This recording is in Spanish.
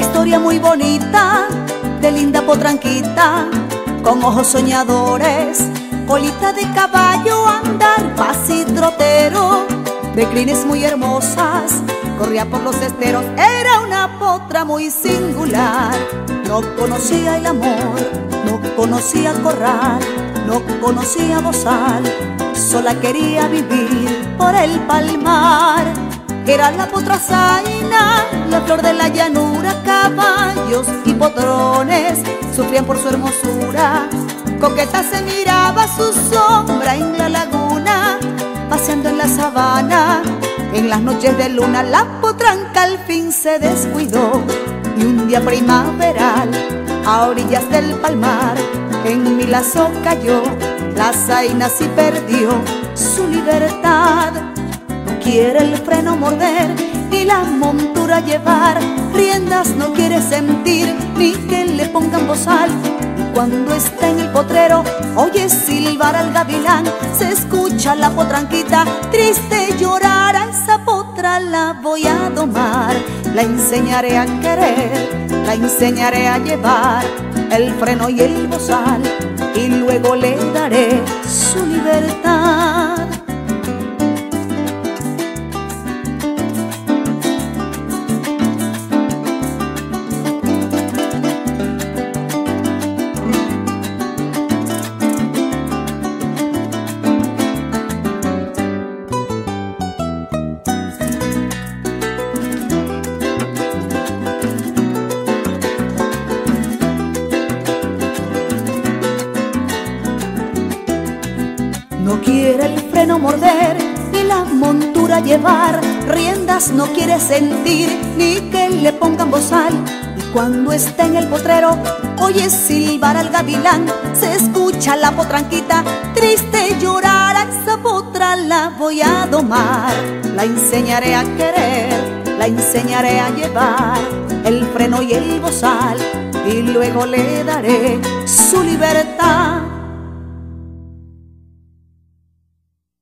historia muy bonita de linda potranquita con ojos soñadores, colita de caballo, andar fácil trotero, de crines muy hermosas, corría por los esteros, era una potra muy singular. No conocía el amor, no conocía corral, no conocía bozal, sola quería vivir por el palmar era la potra la flor de la llanura, caballos y potrones sufrían por su hermosura. Coqueta se miraba su sombra en la laguna, paseando en la sabana. En las noches de luna la potranca al fin se descuidó y un día primaveral a orillas del palmar en mi lazo cayó, la zaina sí perdió su libertad quiere el freno morder la montura llevar, riendas no quiere sentir ni que le pongan bozal. Cuando está en el potrero, oye silbar al gavilán, se escucha la potranquita triste llorar, a esa potra la voy a domar, la enseñaré a querer, la enseñaré a llevar el freno y el bozal, y luego le No quiere el freno morder ni la montura llevar, riendas no quiere sentir ni que le pongan bozal. Y cuando está en el potrero, oye silbar al gavilán, se escucha la potranquita triste llorar. A esa potra la voy a domar, la enseñaré a querer, la enseñaré a llevar el freno y el bozal, y luego le daré su libertad